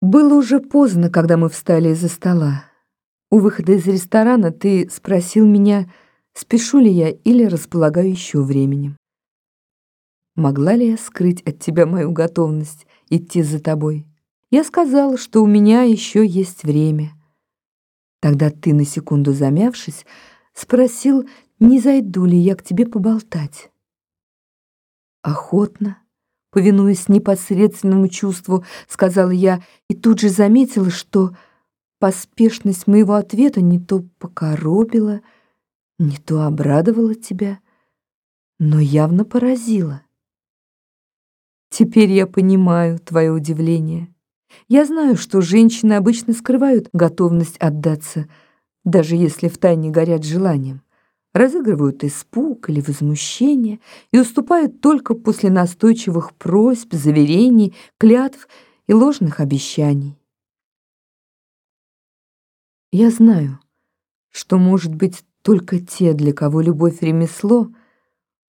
Было уже поздно, когда мы встали из-за стола. У выхода из ресторана ты спросил меня, спешу ли я или располагаю еще временем. Могла ли я скрыть от тебя мою готовность идти за тобой? Я сказала, что у меня еще есть время. Тогда ты, на секунду замявшись, спросил, не зайду ли я к тебе поболтать. Охотно повинуясь непосредственному чувству, сказала я, и тут же заметила, что поспешность моего ответа не то покоробила, не то обрадовала тебя, но явно поразила. Теперь я понимаю твое удивление. Я знаю, что женщины обычно скрывают готовность отдаться, даже если втайне горят желанием разыгрывают испуг или возмущение и уступают только после настойчивых просьб, заверений, клятв и ложных обещаний. Я знаю, что, может быть, только те, для кого любовь — ремесло,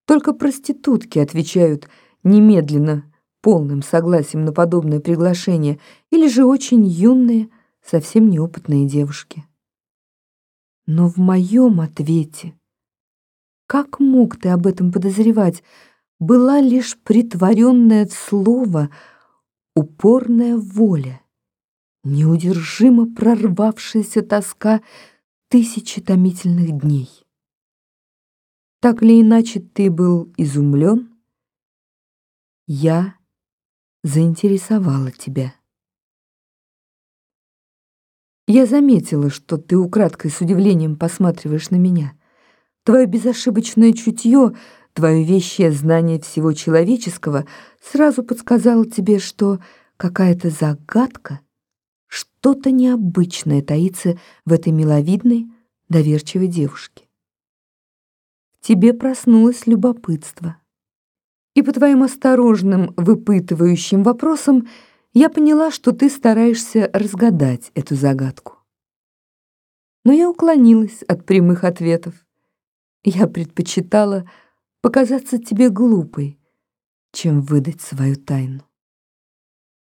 только проститутки отвечают немедленно полным согласием на подобное приглашение или же очень юные, совсем неопытные девушки. Но в моем ответе как мог ты об этом подозревать? Была лишь притворенная в слово упорная воля, неудержимо прорвавшаяся тоска тысячи томительных дней. Так или иначе ты был изумлен, я заинтересовала тебя. Я заметила, что ты украдкой с удивлением посматриваешь на меня. Твое безошибочное чутье, твое вещее знание всего человеческого сразу подсказало тебе, что какая-то загадка, что-то необычное таится в этой миловидной, доверчивой девушке. Тебе проснулось любопытство. И по твоим осторожным, выпытывающим вопросам я поняла, что ты стараешься разгадать эту загадку. Но я уклонилась от прямых ответов. Я предпочитала показаться тебе глупой, чем выдать свою тайну.